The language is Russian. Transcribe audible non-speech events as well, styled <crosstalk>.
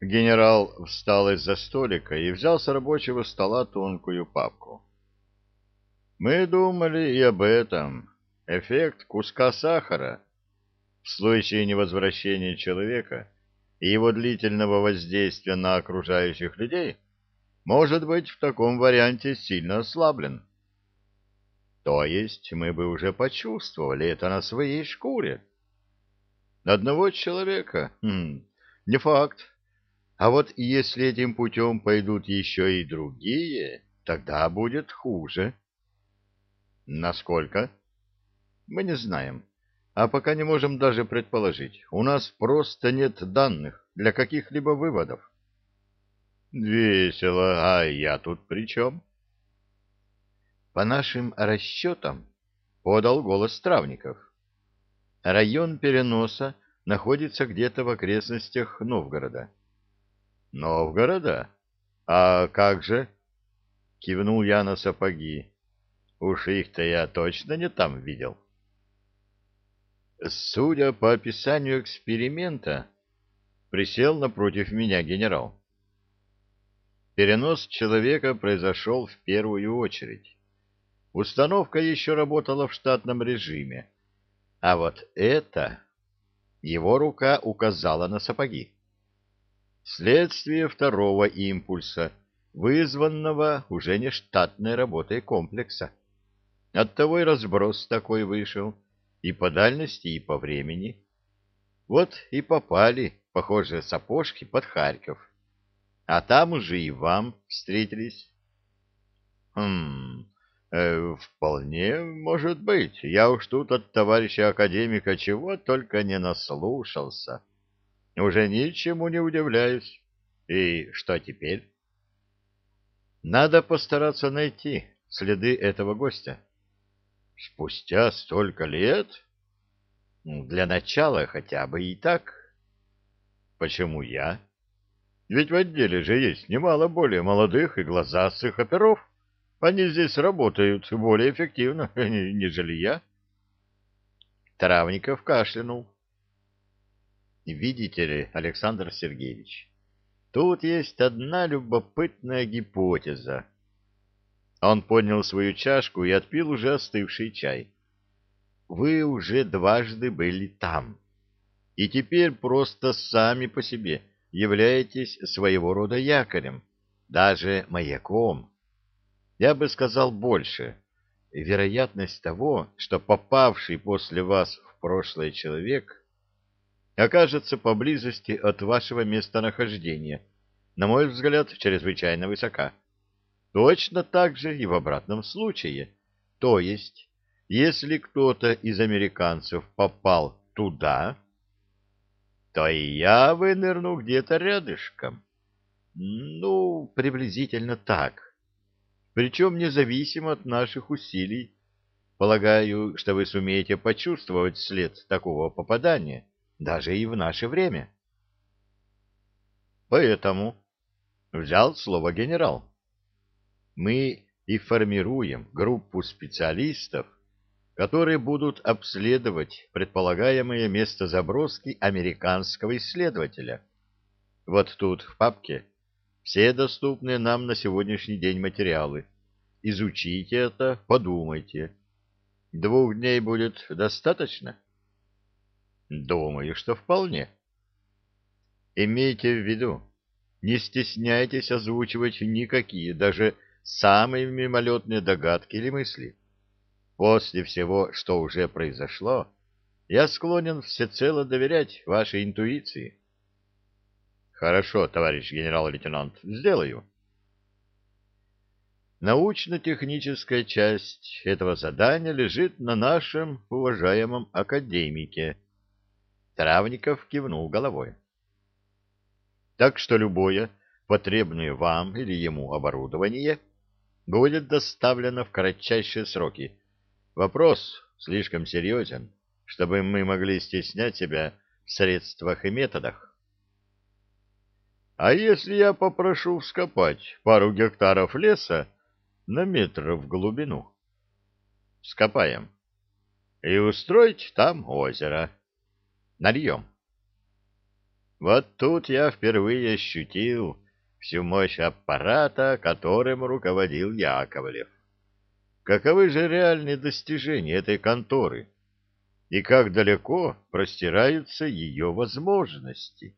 Генерал встал из-за столика и взял с рабочего стола тонкую папку. Мы думали и об этом. Эффект куска сахара. В случае невозвращения человека и его длительного воздействия на окружающих людей может быть в таком варианте сильно ослаблен. То есть мы бы уже почувствовали это на своей шкуре. Одного человека? Хм, не факт. А вот если этим путем пойдут еще и другие, тогда будет хуже. Насколько? Мы не знаем. А пока не можем даже предположить. У нас просто нет данных для каких-либо выводов. Весело. А я тут при чем? По нашим расчетам, подал голос Стравников. Район переноса находится где-то в окрестностях Новгорода. Новгорода? А как же? Кивнул я на сапоги. Уж их-то я точно не там видел. Судя по описанию эксперимента, присел напротив меня генерал. Перенос человека произошел в первую очередь. Установка еще работала в штатном режиме. А вот это... Его рука указала на сапоги. Следствие второго импульса, вызванного уже не штатной работой комплекса. Оттого и разброс такой вышел, и по дальности, и по времени. Вот и попали, похоже, сапожки под Харьков. А там уже и вам встретились. Хм, э, вполне может быть. Я уж тут от товарища академика чего только не наслушался. Уже ничему не удивляюсь. И что теперь? Надо постараться найти следы этого гостя. Спустя столько лет? Для начала хотя бы и так. Почему я? Ведь в отделе же есть немало более молодых и глазастых оперов. Они здесь работают более эффективно, <laughs> нежели я. Травников кашлянул. Видите ли, Александр Сергеевич, тут есть одна любопытная гипотеза, он поднял свою чашку и отпил уже остывший чай. Вы уже дважды были там. И теперь просто сами по себе являетесь своего рода якорем, даже маяком. Я бы сказал больше. Вероятность того, что попавший после вас в прошлое человек окажется поблизости от вашего местонахождения, на мой взгляд, чрезвычайно высока. Точно так же и в обратном случае. То есть, если кто-то из американцев попал туда, то и я вынырну где-то рядышком. Ну, приблизительно так. Причем независимо от наших усилий. Полагаю, что вы сумеете почувствовать след такого попадания, даже и в наше время. Поэтому взял слово генерал мы и формируем группу специалистов, которые будут обследовать предполагаемое место заброски американского исследователя. Вот тут, в папке, все доступные нам на сегодняшний день материалы. Изучите это, подумайте. Двух дней будет достаточно? Думаю, что вполне. Имейте в виду, не стесняйтесь озвучивать никакие, даже самые мимолетные догадки или мысли. После всего, что уже произошло, я склонен всецело доверять вашей интуиции. Хорошо, товарищ генерал-лейтенант, сделаю. Научно-техническая часть этого задания лежит на нашем уважаемом академике. Травников кивнул головой. Так что любое потребное вам или ему оборудование — будет доставлено в кратчайшие сроки. Вопрос слишком серьезен, чтобы мы могли стеснять себя в средствах и методах. А если я попрошу вскопать пару гектаров леса на метр в глубину? Скопаем. И устроить там озеро. Нальем. Вот тут я впервые ощутил всю мощь аппарата, которым руководил Яковлев. Каковы же реальные достижения этой конторы? И как далеко простираются ее возможности?